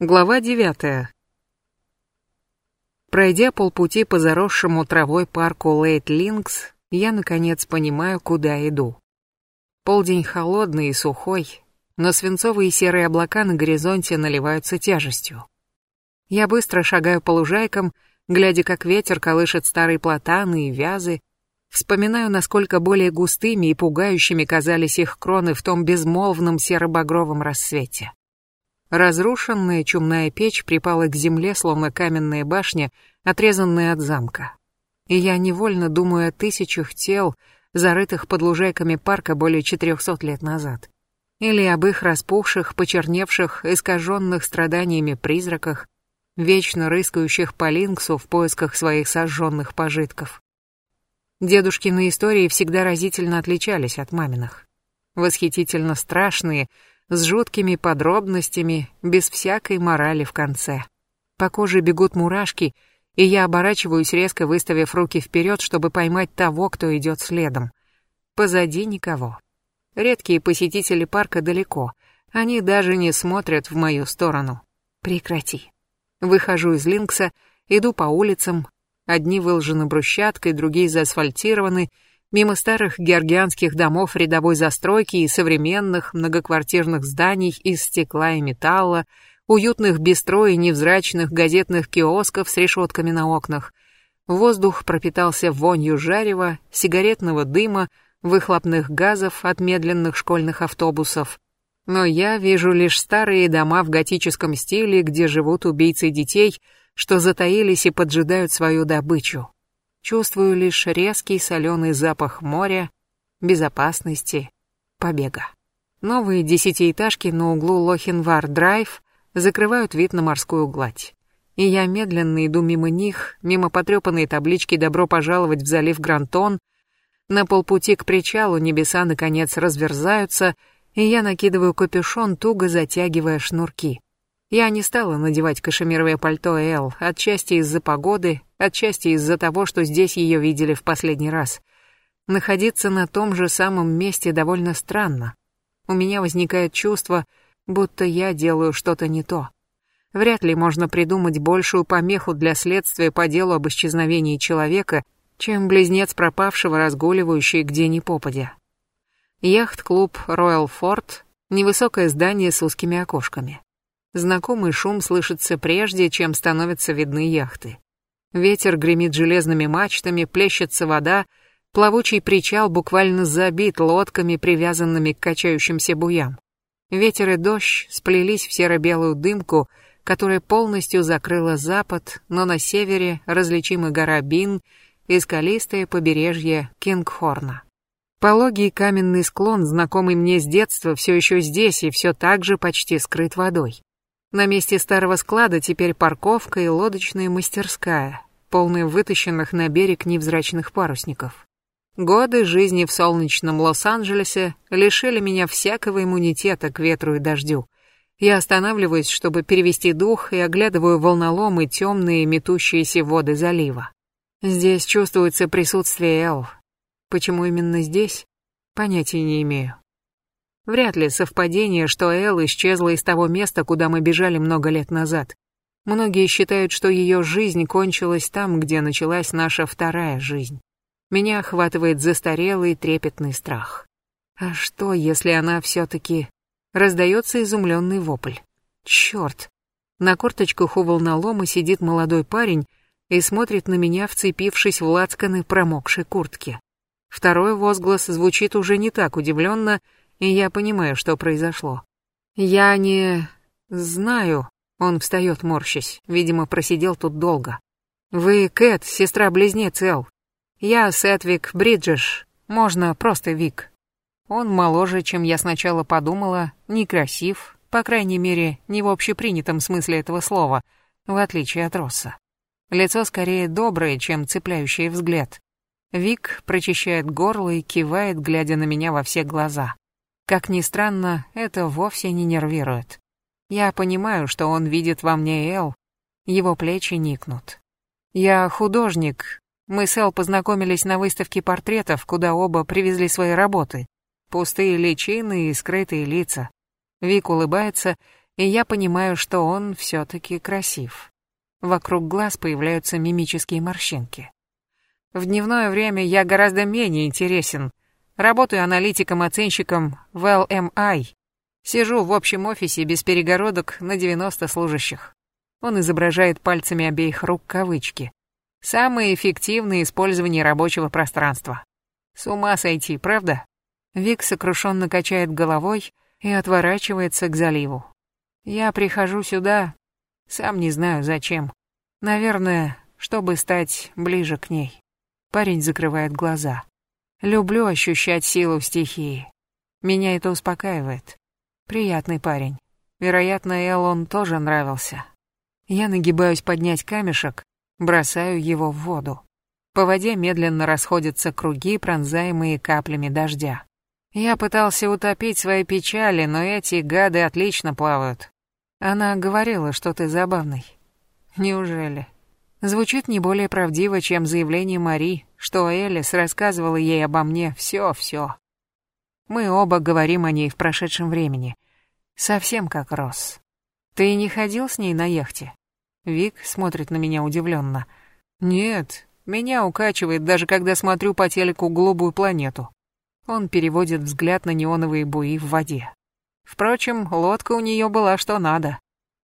Глава девятая. Пройдя полпути по заросшему травой парку Лейт-Линкс, я наконец понимаю, куда иду. Полдень холодный и сухой, но свинцовые серые облака на горизонте наливаются тяжестью. Я быстро шагаю по лужайкам, глядя, как ветер колышет старые платаны и вязы, вспоминаю, насколько более густыми и пугающими казались их кроны в том безмолвном серо-багровом рассвете. Разрушенная чумная печь припала к земле, словно каменная башня, отрезанная от замка. И я невольно думаю о тысячах тел, зарытых под лужайками парка более 400 лет назад. Или об их распухших, почерневших, искаженных страданиями призраках, вечно рыскающих по Линксу в поисках своих сожженных пожитков. Дедушкины истории всегда разительно отличались от маминых. Восхитительно страшные, с жуткими подробностями, без всякой морали в конце. По коже бегут мурашки, и я оборачиваюсь, резко выставив руки вперед, чтобы поймать того, кто идет следом. Позади никого. Редкие посетители парка далеко, они даже не смотрят в мою сторону. Прекрати. Выхожу из Линкса, иду по улицам, одни выложены брусчаткой, другие заасфальтированы, мимо старых георгианских домов рядовой застройки и современных многоквартирных зданий из стекла и металла, уютных бистро и невзрачных газетных киосков с решетками на окнах. Воздух пропитался вонью жарева, сигаретного дыма, выхлопных газов от медленных школьных автобусов. Но я вижу лишь старые дома в готическом стиле, где живут убийцы детей, что затаились и поджидают свою добычу. Чувствую лишь резкий соленый запах моря, безопасности, побега. Новые десятиэтажки на углу Лохинвар-драйв закрывают вид на морскую гладь. И я медленно иду мимо них, мимо потрепанной таблички «Добро пожаловать в залив Грантон». На полпути к причалу небеса наконец разверзаются, и я накидываю капюшон, туго затягивая шнурки. Я не стала надевать кашемировое пальто Эл, отчасти из-за погоды, отчасти из-за того, что здесь ее видели в последний раз. Находиться на том же самом месте довольно странно. У меня возникает чувство, будто я делаю что-то не то. Вряд ли можно придумать большую помеху для следствия по делу об исчезновении человека, чем близнец пропавшего, разгуливающий где ни попадя. Яхт-клуб Royal Fort — невысокое здание с узкими окошками. Знакомый шум слышится прежде, чем становятся видны яхты. Ветер гремит железными мачтами, плещется вода, плавучий причал буквально забит лодками, привязанными к качающимся буям. Ветер и дождь сплелись в серо-белую дымку, которая полностью закрыла запад, но на севере различимы гора Бин и скалистое побережье Кингхорна. Пологий каменный склон, знакомый мне с детства, все еще здесь и все так же почти скрыт водой. На месте старого склада теперь парковка и лодочная мастерская, полная вытащенных на берег невзрачных парусников. Годы жизни в солнечном Лос-Анджелесе лишили меня всякого иммунитета к ветру и дождю. Я останавливаюсь, чтобы перевести дух, и оглядываю волноломы темные метущиеся воды залива. Здесь чувствуется присутствие Эл. Почему именно здесь? Понятия не имею. Вряд ли совпадение, что Эл исчезла из того места, куда мы бежали много лет назад. Многие считают, что ее жизнь кончилась там, где началась наша вторая жизнь. Меня охватывает застарелый трепетный страх. А что, если она все-таки... Раздается изумленный вопль. Черт! На корточках у волнолома сидит молодой парень и смотрит на меня, вцепившись в лацканы промокшей куртки. Второй возглас звучит уже не так удивленно, и я понимаю, что произошло. Я не... знаю. Он встает, морщась. Видимо, просидел тут долго. Вы Кэт, сестра-близнец Эл. Я Сетвик Бриджеш. Можно просто Вик. Он моложе, чем я сначала подумала, некрасив, по крайней мере, не в общепринятом смысле этого слова, в отличие от Росса. Лицо скорее доброе, чем цепляющий взгляд. Вик прочищает горло и кивает, глядя на меня во все глаза. Как ни странно, это вовсе не нервирует. Я понимаю, что он видит во мне Эл, его плечи никнут. Я художник. Мы с Эл познакомились на выставке портретов, куда оба привезли свои работы. Пустые личины и скрытые лица. Вик улыбается, и я понимаю, что он все-таки красив. Вокруг глаз появляются мимические морщинки. В дневное время я гораздо менее интересен. Работаю аналитиком-оценщиком в LMI. Сижу в общем офисе без перегородок на 90 служащих. Он изображает пальцами обеих рук кавычки. Самое эффективное использование рабочего пространства. С ума сойти, правда? Вик сокрушенно качает головой и отворачивается к заливу. Я прихожу сюда, сам не знаю зачем. Наверное, чтобы стать ближе к ней. Парень закрывает глаза. Люблю ощущать силу стихии. Меня это успокаивает. Приятный парень. Вероятно, Элон тоже нравился. Я нагибаюсь поднять камешек, бросаю его в воду. По воде медленно расходятся круги, пронзаемые каплями дождя. Я пытался утопить свои печали, но эти гады отлично плавают. Она говорила, что ты забавный. Неужели? Звучит не более правдиво, чем заявление Мари, что Элис рассказывала ей обо мне все-все. Мы оба говорим о ней в прошедшем времени. Совсем как Росс. Ты не ходил с ней на яхте? Вик смотрит на меня удивленно. Нет, меня укачивает, даже когда смотрю по телеку «Голубую планету». Он переводит взгляд на неоновые буи в воде. Впрочем, лодка у нее была что надо.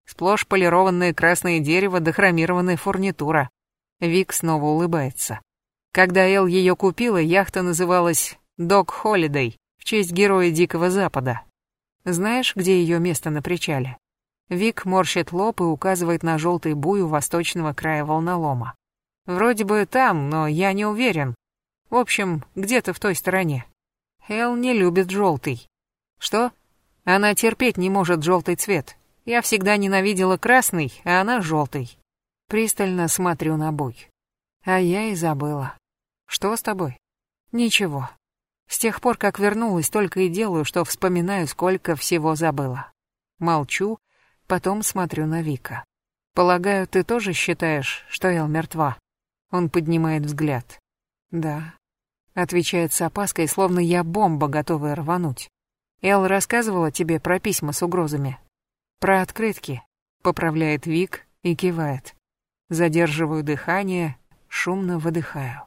Сплошь полированное красное дерево да хромированная фурнитура. Вик снова улыбается. Когда Эл ее купила, яхта называлась «Док Холидей» в честь героя Дикого Запада. Знаешь, где ее место на причале? Вик морщит лоб и указывает на желтый буй у восточного края волнолома. Вроде бы там, но я не уверен. В общем, где-то в той стороне. Эл не любит желтый. Что? Она терпеть не может желтый цвет. Я всегда ненавидела красный, а она желтый. Пристально смотрю на буй. А я и забыла. Что с тобой? Ничего. С тех пор, как вернулась, только и делаю, что вспоминаю, сколько всего забыла. Молчу, потом смотрю на Вика. Полагаю, ты тоже считаешь, что Эл мертва? Он поднимает взгляд. Да. Отвечает с опаской, словно я бомба, готовая рвануть. Эл рассказывала тебе про письма с угрозами? Про открытки. Поправляет Вик и кивает. Задерживаю дыхание, шумно выдыхаю.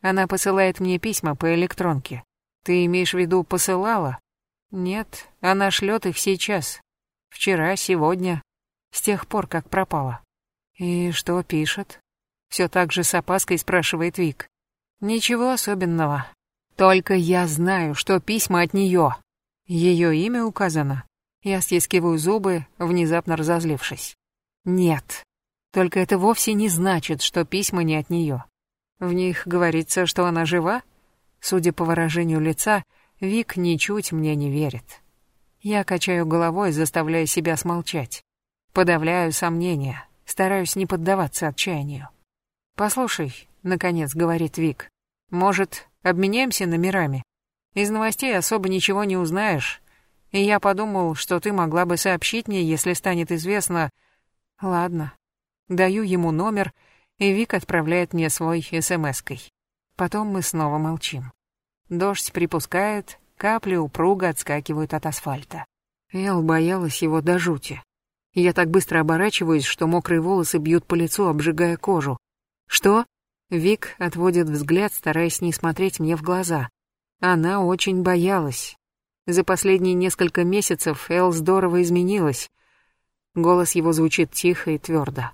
Она посылает мне письма по электронке. Ты имеешь в виду посылала? Нет, она шлет их сейчас. Вчера, сегодня, с тех пор, как пропала. И что пишет? Все так же с опаской спрашивает Вик. Ничего особенного. Только я знаю, что письма от нее. Ее имя указано. Я стискиваю зубы, внезапно разозлившись. Нет. Только это вовсе не значит, что письма не от нее. В них говорится, что она жива? Судя по выражению лица, Вик ничуть мне не верит. Я качаю головой, заставляя себя смолчать. Подавляю сомнения, стараюсь не поддаваться отчаянию. «Послушай», — наконец говорит Вик, — «может, обменяемся номерами? Из новостей особо ничего не узнаешь. И я подумал, что ты могла бы сообщить мне, если станет известно... Ладно. Даю ему номер, и Вик отправляет мне свой смс-кой. Потом мы снова молчим. Дождь припускает, капли упруго отскакивают от асфальта. Эл боялась его до жути. Я так быстро оборачиваюсь, что мокрые волосы бьют по лицу, обжигая кожу. «Что?» Вик отводит взгляд, стараясь не смотреть мне в глаза. Она очень боялась. За последние несколько месяцев Эл здорово изменилась. Голос его звучит тихо и твердо.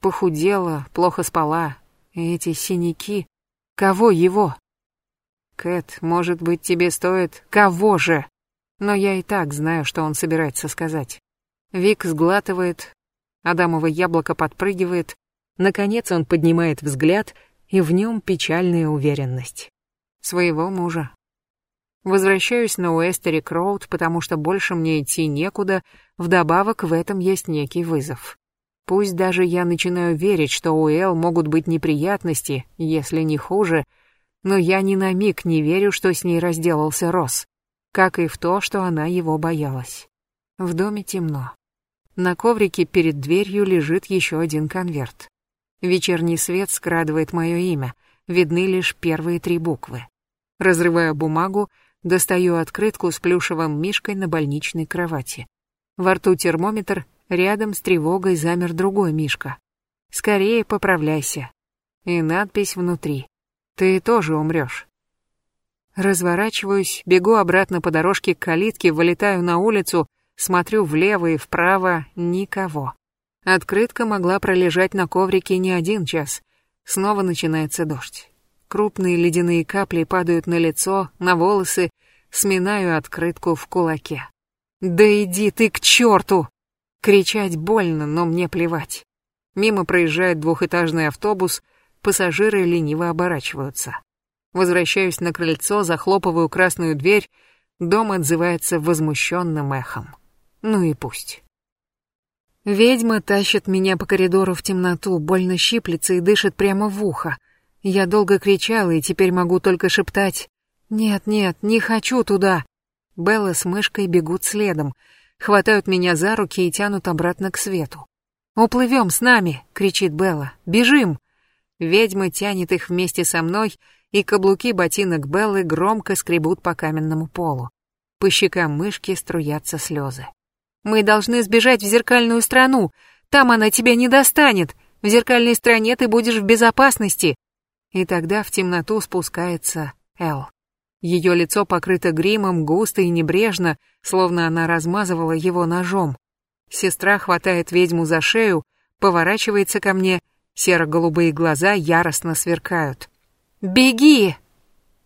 Похудела, плохо спала. Эти синяки... Кого его? Кэт, может быть, тебе стоит... Кого же? Но я и так знаю, что он собирается сказать. Вик сглатывает, Адамово яблоко подпрыгивает. Наконец он поднимает взгляд, и в нем печальная уверенность своего мужа. Возвращаюсь на Уэстерик Роуд, потому что больше мне идти некуда, вдобавок в этом есть некий вызов. Пусть даже я начинаю верить, что у Эл могут быть неприятности, если не хуже, но я ни на миг не верю, что с ней разделался Росс, как и в то, что она его боялась. В доме темно. На коврике перед дверью лежит еще один конверт. Вечерний свет скрадывает мое имя, видны лишь первые три буквы. Разрываю бумагу, достаю открытку с плюшевым мишкой на больничной кровати. Во рту термометр, рядом с тревогой замер другой Мишка. Скорее поправляйся. И надпись внутри. Ты тоже умрешь. Разворачиваюсь, бегу обратно по дорожке к калитке, вылетаю на улицу, смотрю влево и вправо, никого. Открытка могла пролежать на коврике не один час. Снова начинается дождь. Крупные ледяные капли падают на лицо, на волосы, сминаю открытку в кулаке. «Да иди ты к черту!» Кричать больно, но мне плевать. Мимо проезжает двухэтажный автобус, пассажиры лениво оборачиваются. Возвращаюсь на крыльцо, захлопываю красную дверь, дом отзывается возмущенным эхом. Ну и пусть. Ведьма тащит меня по коридору в темноту, больно щиплется и дышит прямо в ухо. Я долго кричала и теперь могу только шептать «Нет, нет, не хочу туда!» Белла с мышкой бегут следом, хватают меня за руки и тянут обратно к свету. «Уплывем с нами!» — кричит Белла. «Бежим!» Ведьма тянет их вместе со мной, и каблуки ботинок Беллы громко скребут по каменному полу. По щекам мышки струятся слезы. Мы должны сбежать в зеркальную страну. Там она тебя не достанет. В зеркальной стране ты будешь в безопасности. И тогда в темноту спускается Эл. Ее лицо покрыто гримом, густо и небрежно, словно она размазывала его ножом. Сестра хватает ведьму за шею, поворачивается ко мне, серо-голубые глаза яростно сверкают. «Беги!»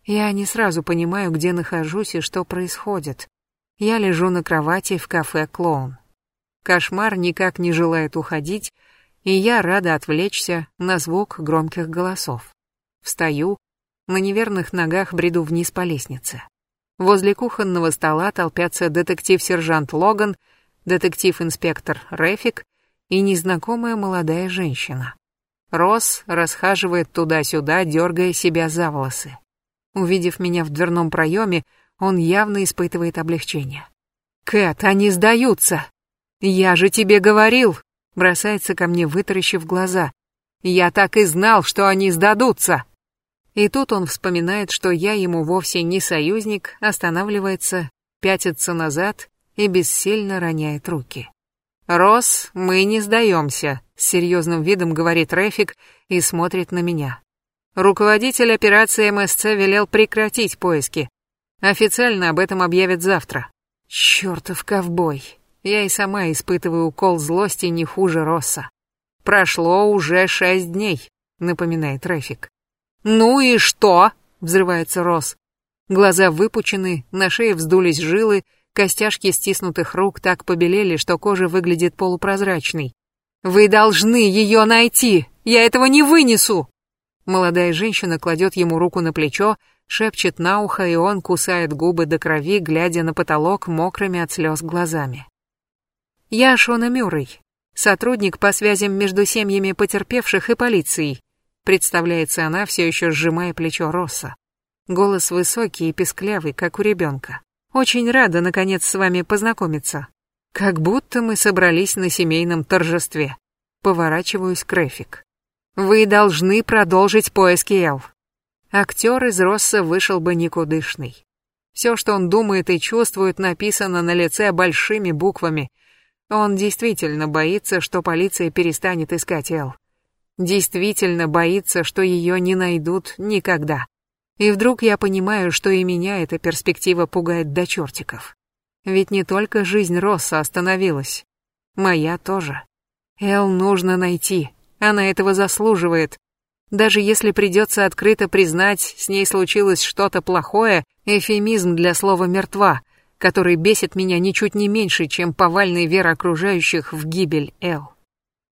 Я не сразу понимаю, где нахожусь и что происходит. Я лежу на кровати в кафе «Клоун». Кошмар никак не желает уходить, и я рада отвлечься на звук громких голосов. Встаю, на неверных ногах бреду вниз по лестнице. Возле кухонного стола толпятся детектив-сержант Логан, детектив-инспектор Рефик и незнакомая молодая женщина. Росс расхаживает туда-сюда, дергая себя за волосы. Увидев меня в дверном проеме, он явно испытывает облегчение. «Кэт, они сдаются!» «Я же тебе говорил!» Бросается ко мне, вытаращив глаза. «Я так и знал, что они сдадутся!» И тут он вспоминает, что я ему вовсе не союзник, останавливается, пятится назад и бессильно роняет руки. «Рос, мы не сдаемся», — с серьезным видом говорит Рэфик и смотрит на меня. Руководитель операции МСЦ велел прекратить поиски. Официально об этом объявят завтра. Чёртов ковбой. Я и сама испытываю укол злости не хуже Росса. Прошло уже шесть дней, напоминает Рэфик. Ну и что? Взрывается Росс. Глаза выпучены, на шее вздулись жилы, костяшки стиснутых рук так побелели, что кожа выглядит полупрозрачной. Вы должны ее найти! Я этого не вынесу! Молодая женщина кладет ему руку на плечо, шепчет на ухо, и он кусает губы до крови, глядя на потолок мокрыми от слез глазами. «Я Шона Мюррей, сотрудник по связям между семьями потерпевших и полицией», представляется она, все еще сжимая плечо Росса. Голос высокий и песклявый, как у ребенка. «Очень рада, наконец, с вами познакомиться. Как будто мы собрались на семейном торжестве». Поворачиваюсь к Рефик. «Вы должны продолжить поиски Эл. Актер из Росса вышел бы никудышный. Все, что он думает и чувствует, написано на лице большими буквами. Он действительно боится, что полиция перестанет искать Эл. Действительно боится, что ее не найдут никогда. И вдруг я понимаю, что и меня эта перспектива пугает до чертиков. Ведь не только жизнь Росса остановилась. Моя тоже. Эл нужно найти. Она этого заслуживает. Даже если придется открыто признать, с ней случилось что-то плохое, эфемизм для слова «мертва», который бесит меня ничуть не меньше, чем повальная вера окружающих в гибель Эл.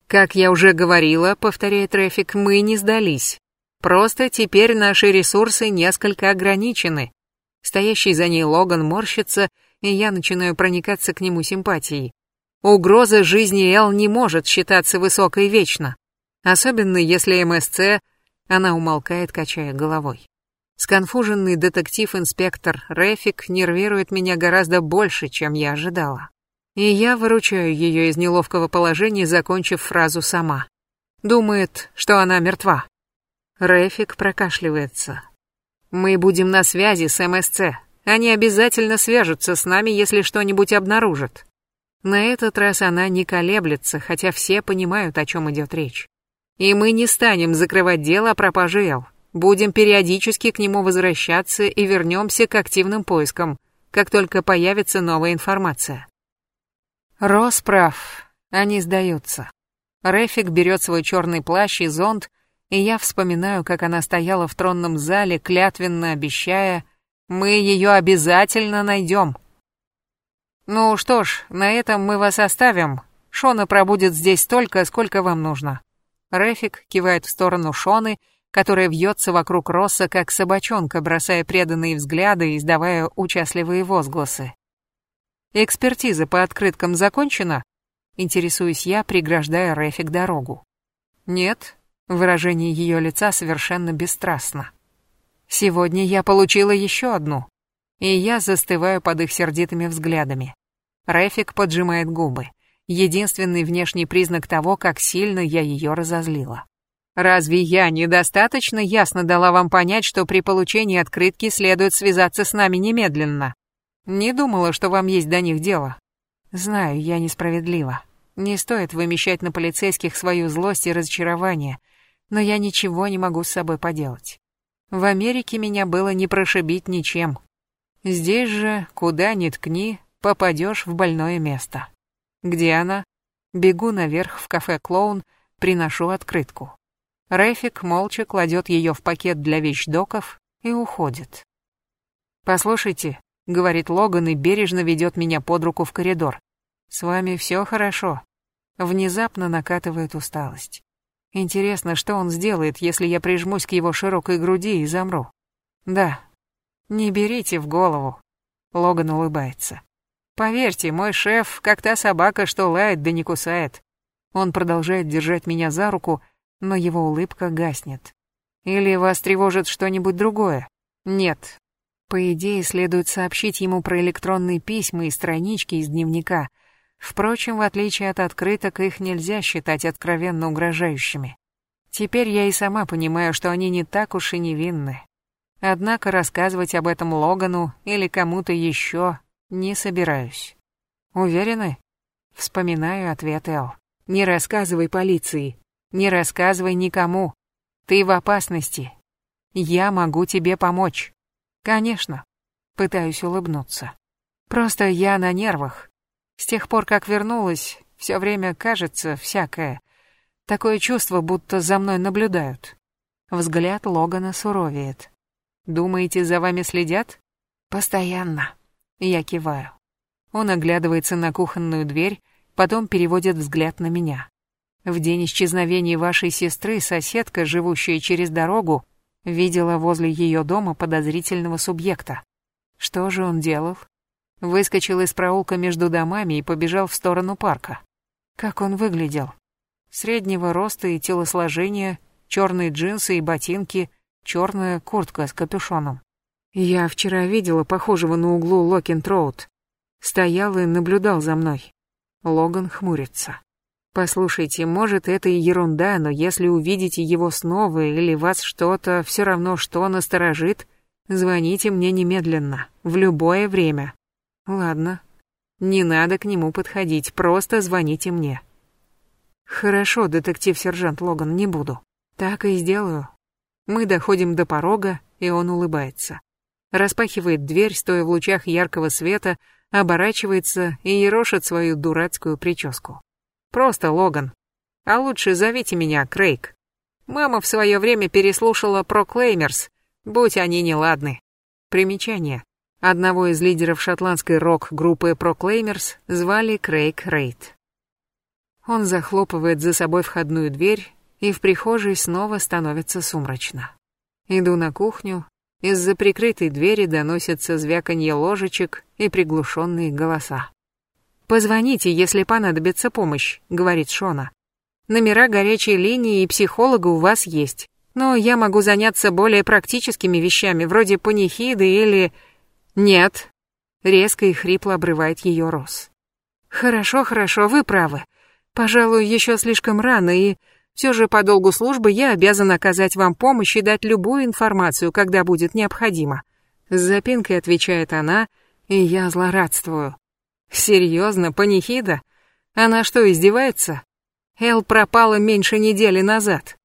Как я уже говорила, повторяет Рэфик, мы не сдались. Просто теперь наши ресурсы несколько ограничены. Стоящий за ней Логан морщится, и я начинаю проникаться к нему симпатией. Угроза жизни Эл не может считаться высокой вечно. Особенно если МСЦ, она умолкает, качая головой. Сконфуженный детектив-инспектор Рефик нервирует меня гораздо больше, чем я ожидала. И я выручаю ее из неловкого положения, закончив фразу сама. Думает, что она мертва. Рефик прокашливается. Мы будем на связи с МСЦ. Они обязательно свяжутся с нами, если что-нибудь обнаружат. На этот раз она не колеблется, хотя все понимают, о чем идет речь. И мы не станем закрывать дело о пропаже Эл. Будем периодически к нему возвращаться и вернемся к активным поискам, как только появится новая информация. Рос прав, они сдаются. Рефик берет свой черный плащ и зонт, и я вспоминаю, как она стояла в тронном зале, клятвенно обещая, «Мы ее обязательно найдем». «Ну что ж, на этом мы вас оставим. Шона пробудет здесь столько, сколько вам нужно». Рефик кивает в сторону Шоны, которая вьется вокруг Росса, как собачонка, бросая преданные взгляды и издавая участливые возгласы. «Экспертиза по открыткам закончена?» Интересуюсь я, преграждая Рефик дорогу. «Нет», выражение ее лица совершенно бесстрастно. «Сегодня я получила еще одну и я застываю под их сердитыми взглядами. Рефик поджимает губы. Единственный внешний признак того, как сильно я ее разозлила. Разве я недостаточно ясно дала вам понять, что при получении открытки следует связаться с нами немедленно? Не думала, что вам есть до них дело. Знаю, я несправедлива. Не стоит вымещать на полицейских свою злость и разочарование, но я ничего не могу с собой поделать. В Америке меня было не прошибить ничем, Здесь же, куда ни ткни, попадешь в больное место. Где она? Бегу наверх в кафе «Клоун», приношу открытку. Рефик молча кладет ее в пакет для вещдоков и уходит. «Послушайте», — говорит Логан и бережно ведет меня под руку в коридор. «С вами все хорошо». Внезапно накатывает усталость. Интересно, что он сделает, если я прижмусь к его широкой груди и замру. Да, не берите в голову. Логан улыбается. Поверьте, мой шеф, как та собака, что лает да не кусает. Он продолжает держать меня за руку, но его улыбка гаснет. Или вас тревожит что-нибудь другое? Нет. По идее, следует сообщить ему про электронные письма и странички из дневника. Впрочем, в отличие от открыток, их нельзя считать откровенно угрожающими. Теперь я и сама понимаю, что они не так уж и невинны. Однако рассказывать об этом Логану или кому-то еще не собираюсь. Уверены? Вспоминаю ответ Эл. Не рассказывай полиции. Не рассказывай никому. Ты в опасности. Я могу тебе помочь. Конечно. Пытаюсь улыбнуться. Просто я на нервах. С тех пор, как вернулась, все время кажется всякое. Такое чувство, будто за мной наблюдают. Взгляд Логана суровеет. Думаете, за вами следят? Постоянно. Я киваю. Он оглядывается на кухонную дверь, потом переводит взгляд на меня. В день исчезновения вашей сестры соседка, живущая через дорогу, видела возле ее дома подозрительного субъекта. Что же он делал? Выскочил из проулка между домами и побежал в сторону парка. Как он выглядел? Среднего роста и телосложения, черные джинсы и ботинки, черная куртка с капюшоном. Я вчера видела похожего на углу Локинт-Роуд. Стоял и наблюдал за мной. Логан хмурится. Послушайте, может, это и ерунда, но если увидите его снова или вас что-то все равно что насторожит, звоните мне немедленно, в любое время. Ладно. Не надо к нему подходить, просто звоните мне. Хорошо, детектив-сержант Логан, не буду. Так и сделаю. Мы доходим до порога, и он улыбается. Распахивает дверь, стоя в лучах яркого света, оборачивается и ерошит свою дурацкую прическу. Просто Логан. А лучше зовите меня Крейг. Мама в свое время переслушала про Клеймерс, будь они неладны. Примечание. Одного из лидеров шотландской рок-группы Proclaimers звали Крейг Рейд. Он захлопывает за собой входную дверь и в прихожей снова становится сумрачно. Иду на кухню, из-за прикрытой двери доносятся звяканье ложечек и приглушенные голоса. «Позвоните, если понадобится помощь», — говорит Шона. «Номера горячей линии и психолога у вас есть, но я могу заняться более практическими вещами, вроде панихиды или...» «Нет», — резко и хрипло обрывает ее Рос. «Хорошо, хорошо, вы правы. Пожалуй, еще слишком рано и...» Все же по долгу службы я обязан оказать вам помощь и дать любую информацию, когда будет необходимо. С запинкой отвечает она, и я злорадствую. Серьезно, панихида? Она что, издевается? Эл пропала меньше недели назад.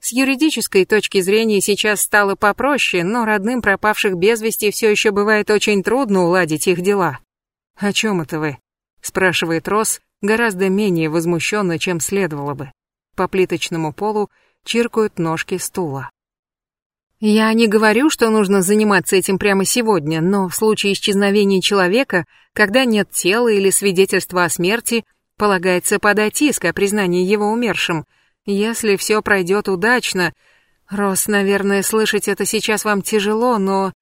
С юридической точки зрения сейчас стало попроще, но родным пропавших без вести все еще бывает очень трудно уладить их дела. «О чем это вы?» — спрашивает Росс, гораздо менее возмущенно, чем следовало бы. По плиточному полу чиркают ножки стула. Я не говорю, что нужно заниматься этим прямо сегодня, но в случае исчезновения человека, когда нет тела или свидетельства о смерти, полагается подать иск о признании его умершим. Если все пройдет удачно... Рос, наверное, слышать это сейчас вам тяжело, но...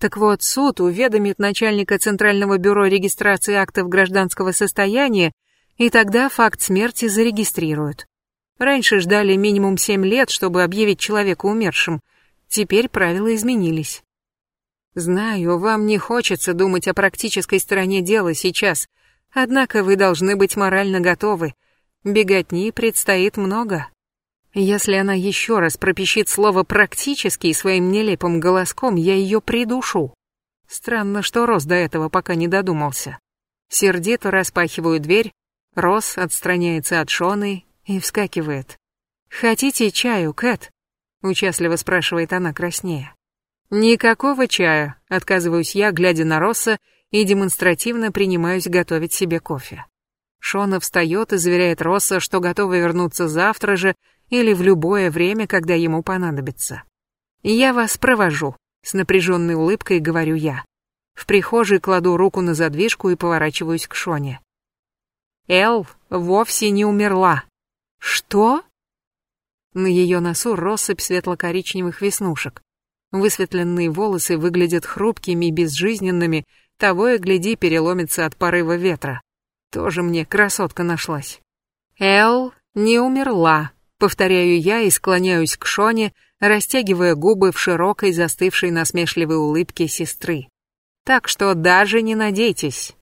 Так вот, суд уведомит начальника Центрального бюро регистрации актов гражданского состояния, и тогда факт смерти зарегистрируют. Раньше ждали минимум семь лет, чтобы объявить человека умершим. Теперь правила изменились. Знаю, вам не хочется думать о практической стороне дела сейчас, однако вы должны быть морально готовы. Беготни предстоит много. Если она еще раз пропищит слово «практически» своим нелепым голоском, я ее придушу. Странно, что Рос до этого пока не додумался. Сердито распахиваю дверь, Рос отстраняется от Шоны и вскакивает. «Хотите чаю, Кэт?» — участливо спрашивает она краснее. «Никакого чая», — отказываюсь я, глядя на Росса, и демонстративно принимаюсь готовить себе кофе. Шона встает и заверяет Росса, что готова вернуться завтра же или в любое время, когда ему понадобится. «Я вас провожу», — с напряженной улыбкой говорю я. В прихожей кладу руку на задвижку и поворачиваюсь к Шоне. Эл вовсе не умерла. Что? На ее носу россыпь светло-коричневых веснушек. Высветленные волосы выглядят хрупкими и безжизненными, того и гляди переломится от порыва ветра. Тоже мне красотка нашлась. Эл не умерла, повторяю я и склоняюсь к Шоне, растягивая губы в широкой застывшей насмешливой улыбке сестры. Так что даже не надейтесь,